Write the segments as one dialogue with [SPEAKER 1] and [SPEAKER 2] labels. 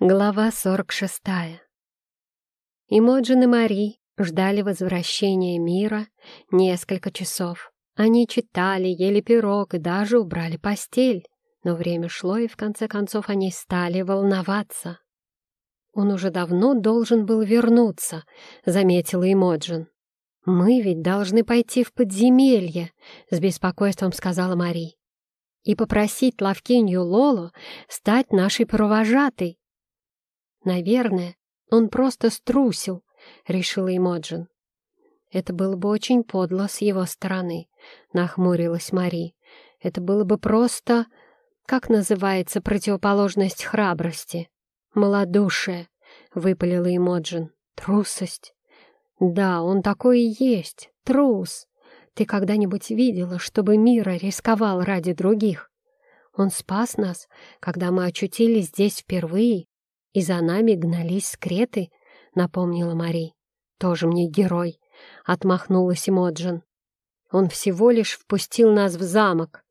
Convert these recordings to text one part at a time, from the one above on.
[SPEAKER 1] Глава 46. Имоджин и Мари ждали возвращения мира несколько часов. Они читали, ели пирог и даже убрали постель. Но время шло, и в конце концов они стали волноваться. «Он уже давно должен был вернуться», — заметила Имоджин. «Мы ведь должны пойти в подземелье», — с беспокойством сказала Мари, «и попросить Лавкинью Лолу стать нашей провожатой. Наверное, он просто струсил, решила Имоджин. Это было бы очень подло с его стороны, нахмурилась Мари. Это было бы просто... Как называется противоположность храбрости? Малодушие, выпалила Имоджин. Трусость. Да, он такой и есть, трус. Ты когда-нибудь видела, чтобы Мира рисковал ради других? Он спас нас, когда мы очутились здесь впервые, и за нами гнались скреты», — напомнила Мари. «Тоже мне герой», — отмахнулась Имоджин. «Он всего лишь впустил нас в замок.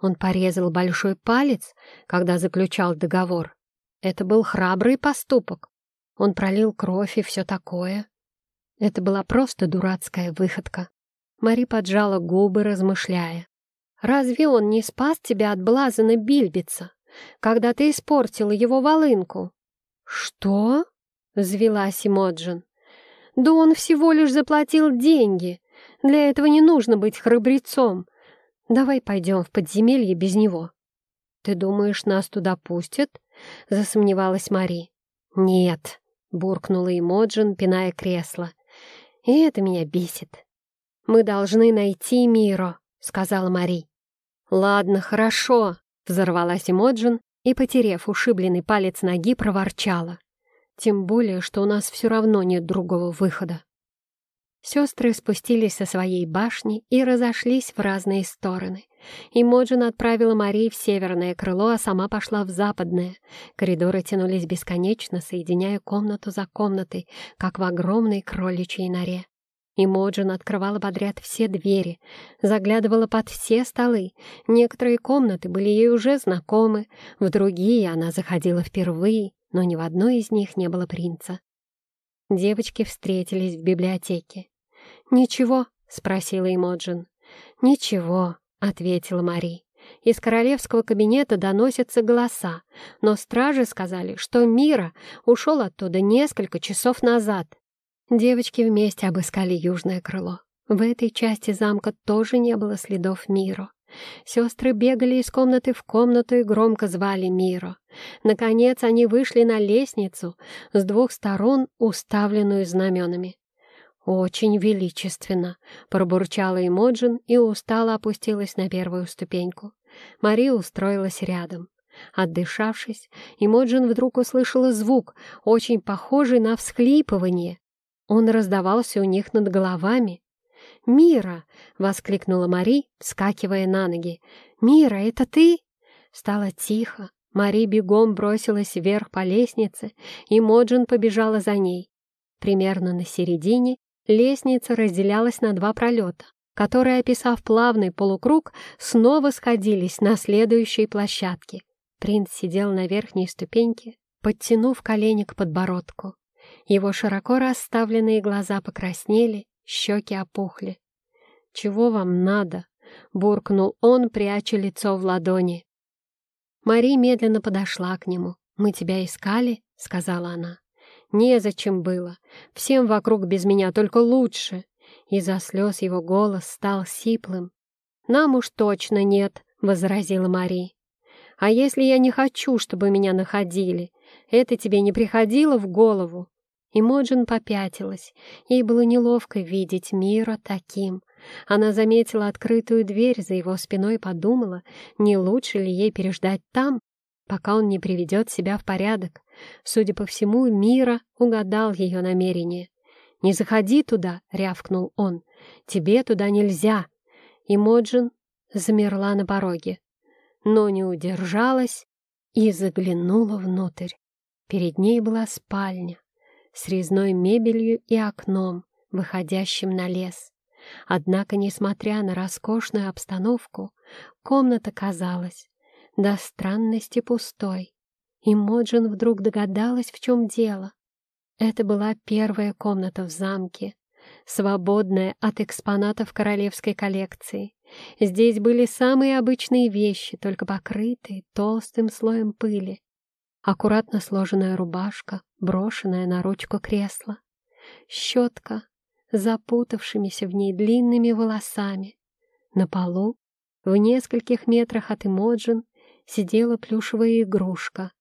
[SPEAKER 1] Он порезал большой палец, когда заключал договор. Это был храбрый поступок. Он пролил кровь и все такое. Это была просто дурацкая выходка». Мари поджала губы, размышляя. «Разве он не спас тебя от блазана Бильбица, когда ты испортила его волынку?» «Что?» — взвелась Эмоджин. «Да он всего лишь заплатил деньги. Для этого не нужно быть храбрецом. Давай пойдем в подземелье без него». «Ты думаешь, нас туда пустят?» — засомневалась Мари. «Нет», — буркнула Эмоджин, пиная кресло. «И это меня бесит». «Мы должны найти Миро», — сказала Мари. «Ладно, хорошо», — взорвалась Эмоджин и, потерев ушибленный палец ноги, проворчала. «Тем более, что у нас все равно нет другого выхода». Сестры спустились со своей башни и разошлись в разные стороны. И Моджин отправила Марии в северное крыло, а сама пошла в западное. Коридоры тянулись бесконечно, соединяя комнату за комнатой, как в огромной кроличьей норе. Имоджин открывала подряд все двери, заглядывала под все столы. Некоторые комнаты были ей уже знакомы, в другие она заходила впервые, но ни в одной из них не было принца. Девочки встретились в библиотеке. «Ничего?» — спросила Имоджин. «Ничего», — ответила Мари. Из королевского кабинета доносятся голоса, но стражи сказали, что Мира ушел оттуда несколько часов назад. Девочки вместе обыскали южное крыло. В этой части замка тоже не было следов Миро. Сестры бегали из комнаты в комнату и громко звали Миро. Наконец они вышли на лестницу с двух сторон, уставленную знаменами. «Очень величественно!» — пробурчала Эмоджин и устало опустилась на первую ступеньку. Мария устроилась рядом. Отдышавшись, Эмоджин вдруг услышала звук, очень похожий на всхлипывание. Он раздавался у них над головами. «Мира!» — воскликнула Мари, вскакивая на ноги. «Мира, это ты?» Стало тихо. Мари бегом бросилась вверх по лестнице, и Моджин побежала за ней. Примерно на середине лестница разделялась на два пролета, которые, описав плавный полукруг, снова сходились на следующей площадке. Принц сидел на верхней ступеньке, подтянув колени к подбородку. Его широко расставленные глаза покраснели, щеки опухли. «Чего вам надо?» — буркнул он, пряча лицо в ладони. Мари медленно подошла к нему. «Мы тебя искали?» — сказала она. «Незачем было. Всем вокруг без меня только лучше». Из-за слез его голос стал сиплым. «Нам уж точно нет», — возразила Мари. «А если я не хочу, чтобы меня находили? Это тебе не приходило в голову?» Имоджин попятилась. Ей было неловко видеть мира таким. Она заметила открытую дверь за его спиной и подумала, не лучше ли ей переждать там, пока он не приведет себя в порядок. Судя по всему, Мира угадал ее намерение. «Не заходи туда!» — рявкнул он. «Тебе туда нельзя!» И Моджин замерла на пороге, но не удержалась и заглянула внутрь. Перед ней была спальня с резной мебелью и окном, выходящим на лес. Однако, несмотря на роскошную обстановку, комната казалась до странности пустой. И Моджин вдруг догадалась, в чем дело. Это была первая комната в замке, свободная от экспонатов королевской коллекции. Здесь были самые обычные вещи, только покрытые толстым слоем пыли. Аккуратно сложенная рубашка, брошенная на ручку кресла, щетка, запутавшимися в ней длинными волосами. На полу, в нескольких метрах от Эмоджин, сидела плюшевая игрушка,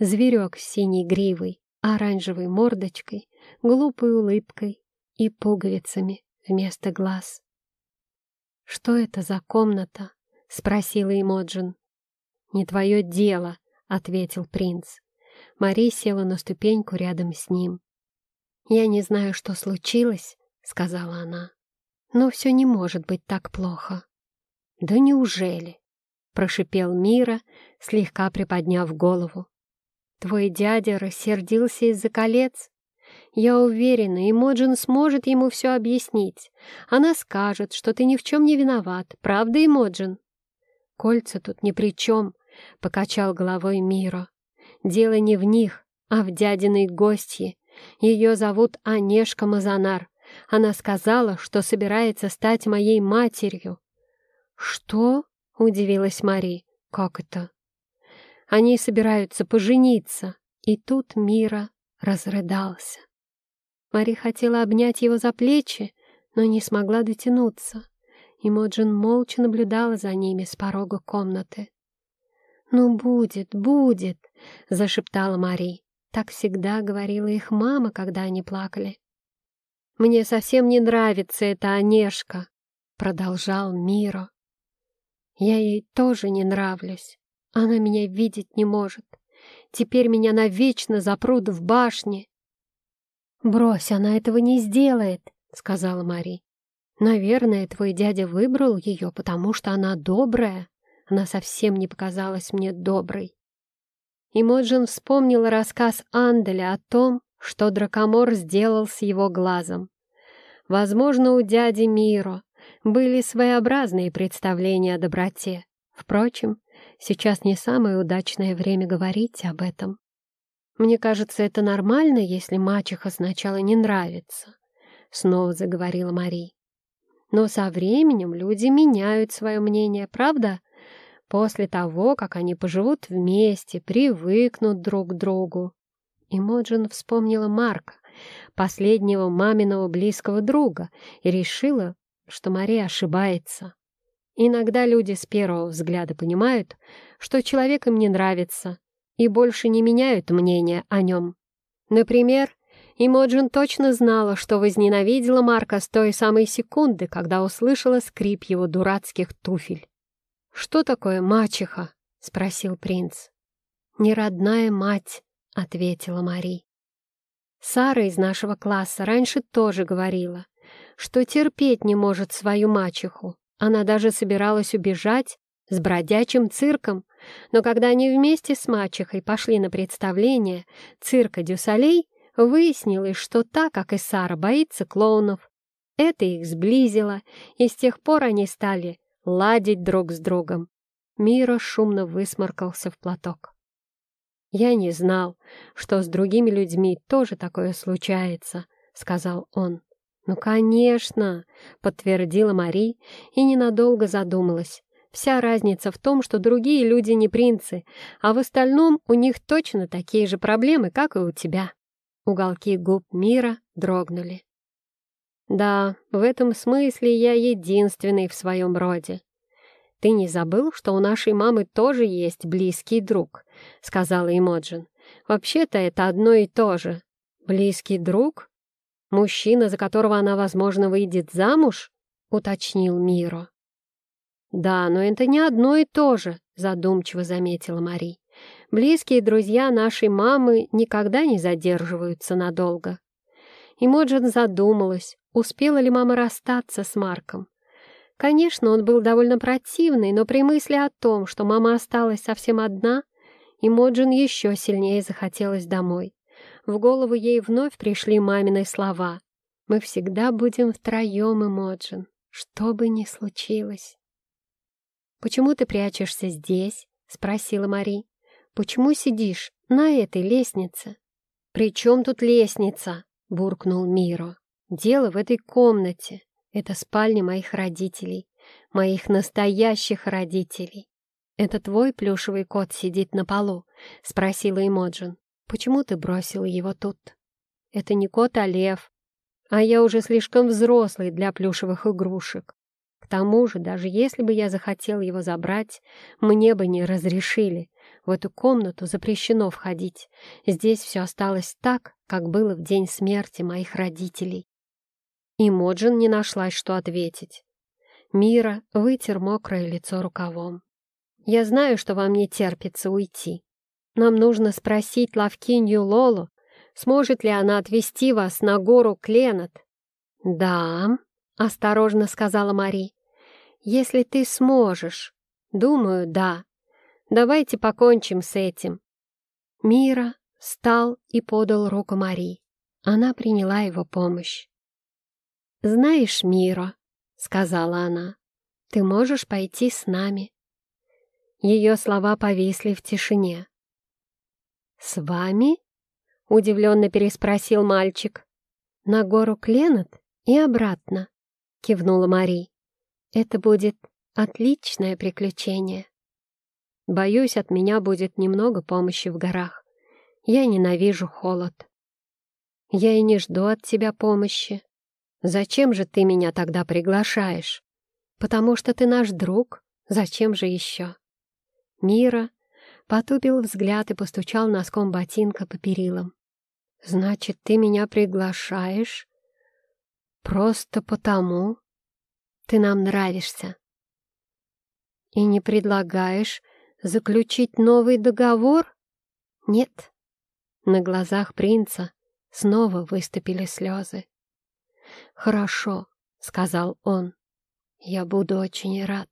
[SPEAKER 1] зверек с синей гривой, оранжевой мордочкой, глупой улыбкой и пуговицами вместо глаз. «Что это за комната?» — спросила Эмоджин. «Не твое дело», — ответил принц. Мари села на ступеньку рядом с ним. «Я не знаю, что случилось», — сказала она. «Но все не может быть так плохо». «Да неужели?» — прошипел Мира, слегка приподняв голову. Твой дядя рассердился из-за колец? Я уверена, Имоджин сможет ему все объяснить. Она скажет, что ты ни в чем не виноват. Правда, Имоджин? Кольца тут ни при чем, — покачал головой Миро. Дело не в них, а в дядиной гостье. Ее зовут Анешка Мазанар. Она сказала, что собирается стать моей матерью. «Что?» — удивилась Мари. «Как это?» Они собираются пожениться. И тут Мира разрыдался. Мари хотела обнять его за плечи, но не смогла дотянуться. И Моджин молча наблюдала за ними с порога комнаты. «Ну, будет, будет!» — зашептала Мари. Так всегда говорила их мама, когда они плакали. «Мне совсем не нравится эта Онежка», — продолжал Миро. «Я ей тоже не нравлюсь. Она меня видеть не может. Теперь меня навечно запрут в башне. «Брось, она этого не сделает», — сказала Мари. «Наверное, твой дядя выбрал ее, потому что она добрая. Она совсем не показалась мне доброй». И Моджин вспомнила рассказ Анделя о том, что Дракомор сделал с его глазом. Возможно, у дяди Миро были своеобразные представления о доброте. Впрочем, Сейчас не самое удачное время говорить об этом. Мне кажется, это нормально, если мачеха сначала не нравится, — снова заговорила Мари. Но со временем люди меняют свое мнение, правда? После того, как они поживут вместе, привыкнут друг к другу. И Моджин вспомнила Марка, последнего маминого близкого друга, и решила, что Мария ошибается. Иногда люди с первого взгляда понимают, что человек им не нравится, и больше не меняют мнение о нем. Например, Имоджин точно знала, что возненавидела Марка с той самой секунды, когда услышала скрип его дурацких туфель. «Что такое мачеха?» — спросил принц. «Не родная мать», — ответила Мари. Сара из нашего класса раньше тоже говорила, что терпеть не может свою мачеху, она даже собиралась убежать с бродячим цирком, но когда они вместе с мачехой пошли на представление цирка Дюсалей, выяснилось, что та, как и Сара, боится клоунов. Это их сблизило, и с тех пор они стали ладить друг с другом. Мира шумно высморкался в платок. «Я не знал, что с другими людьми тоже такое случается», — сказал он. «Ну, конечно!» — подтвердила Мари и ненадолго задумалась. «Вся разница в том, что другие люди не принцы, а в остальном у них точно такие же проблемы, как и у тебя». Уголки губ мира дрогнули. «Да, в этом смысле я единственный в своем роде. Ты не забыл, что у нашей мамы тоже есть близкий друг?» — сказала Эмоджин. «Вообще-то это одно и то же». «Близкий друг?» «Мужчина, за которого она, возможно, выйдет замуж?» — уточнил Миро. «Да, но это не одно и то же», — задумчиво заметила Мари. «Близкие друзья нашей мамы никогда не задерживаются надолго». И Моджин задумалась, успела ли мама расстаться с Марком. Конечно, он был довольно противный, но при мысли о том, что мама осталась совсем одна, Имоджин еще сильнее захотелось домой. В голову ей вновь пришли мамины слова. «Мы всегда будем втроем, Эмоджин, что бы ни случилось». «Почему ты прячешься здесь?» — спросила Мари. «Почему сидишь на этой лестнице». «При чем тут лестница?» — буркнул Миро. «Дело в этой комнате. Это спальня моих родителей, моих настоящих родителей. «Это твой плюшевый кот сидит на полу?» — спросила Эмоджин. «Почему ты бросила его тут?» «Это не кот, а лев. А я уже слишком взрослый для плюшевых игрушек. К тому же, даже если бы я захотел его забрать, мне бы не разрешили. В эту комнату запрещено входить. Здесь все осталось так, как было в день смерти моих родителей». И Моджин не нашлась, что ответить. Мира вытер мокрое лицо рукавом. Я знаю, что вам не терпится уйти. Нам нужно спросить Лавкинью Лолу, сможет ли она отвезти вас на гору Кленот. «Да», — осторожно сказала Мари, — «если ты сможешь». «Думаю, да. Давайте покончим с этим». Мира встал и подал руку Мари. Она приняла его помощь. «Знаешь, Мира», — сказала она, — «ты можешь пойти с нами. Ее слова повисли в тишине. «С вами?» — удивленно переспросил мальчик. «На гору Кленот и обратно», — кивнула Мари. «Это будет отличное приключение. Боюсь, от меня будет немного помощи в горах. Я ненавижу холод. Я и не жду от тебя помощи. Зачем же ты меня тогда приглашаешь? Потому что ты наш друг. Зачем же еще?» Мира потупил взгляд и постучал носком ботинка по перилам. «Значит, ты меня приглашаешь? Просто потому? Ты нам нравишься. И не предлагаешь заключить новый договор? Нет». На глазах принца снова выступили слезы. «Хорошо», — сказал он, — «я буду очень рад».